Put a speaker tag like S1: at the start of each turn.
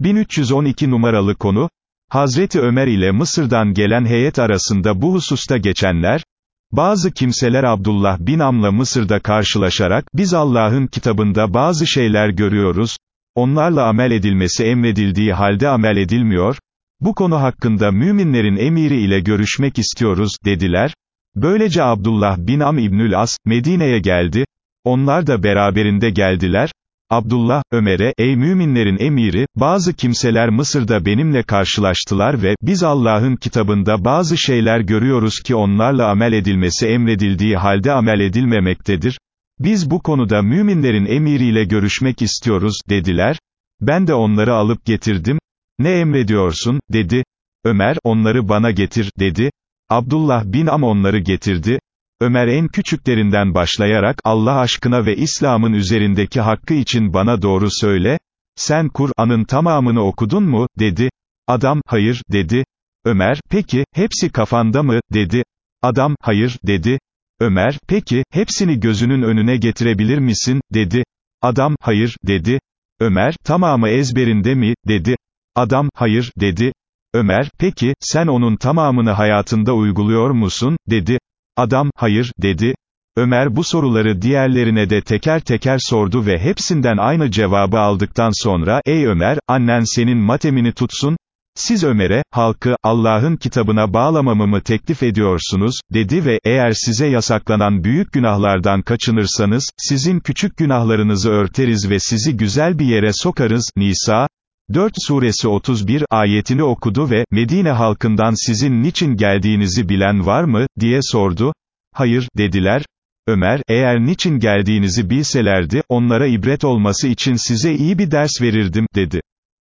S1: 1312 numaralı konu, Hazreti Ömer ile Mısır'dan gelen heyet arasında bu hususta geçenler, bazı kimseler Abdullah bin Am'la Mısır'da karşılaşarak, biz Allah'ın kitabında bazı şeyler görüyoruz, onlarla amel edilmesi emredildiği halde amel edilmiyor, bu konu hakkında müminlerin emiri ile görüşmek istiyoruz, dediler. Böylece Abdullah bin Am İbnül As, Medine'ye geldi, onlar da beraberinde geldiler, Abdullah, Ömer'e, ey müminlerin emiri, bazı kimseler Mısır'da benimle karşılaştılar ve, biz Allah'ın kitabında bazı şeyler görüyoruz ki onlarla amel edilmesi emredildiği halde amel edilmemektedir. Biz bu konuda müminlerin emiriyle görüşmek istiyoruz, dediler. Ben de onları alıp getirdim. Ne emrediyorsun, dedi. Ömer, onları bana getir, dedi. Abdullah bin Am onları getirdi. Ömer en küçüklerinden başlayarak, Allah aşkına ve İslam'ın üzerindeki hakkı için bana doğru söyle, sen Kur'an'ın tamamını okudun mu, dedi. Adam, hayır, dedi. Ömer, peki, hepsi kafanda mı, dedi. Adam, hayır, dedi. Ömer, peki, hepsini gözünün önüne getirebilir misin, dedi. Adam, hayır, dedi. Ömer, tamamı ezberinde mi, dedi. Adam, hayır, dedi. Ömer, peki, sen onun tamamını hayatında uyguluyor musun, dedi. Adam, hayır, dedi. Ömer bu soruları diğerlerine de teker teker sordu ve hepsinden aynı cevabı aldıktan sonra, ey Ömer, annen senin matemini tutsun, siz Ömer'e, halkı, Allah'ın kitabına bağlamamı mı teklif ediyorsunuz, dedi ve, eğer size yasaklanan büyük günahlardan kaçınırsanız, sizin küçük günahlarınızı örteriz ve sizi güzel bir yere sokarız, Nisa, 4 suresi 31 ayetini okudu ve, Medine halkından sizin niçin geldiğinizi bilen var mı, diye sordu. Hayır, dediler. Ömer, eğer niçin geldiğinizi bilselerdi, onlara ibret olması için size iyi bir ders verirdim, dedi.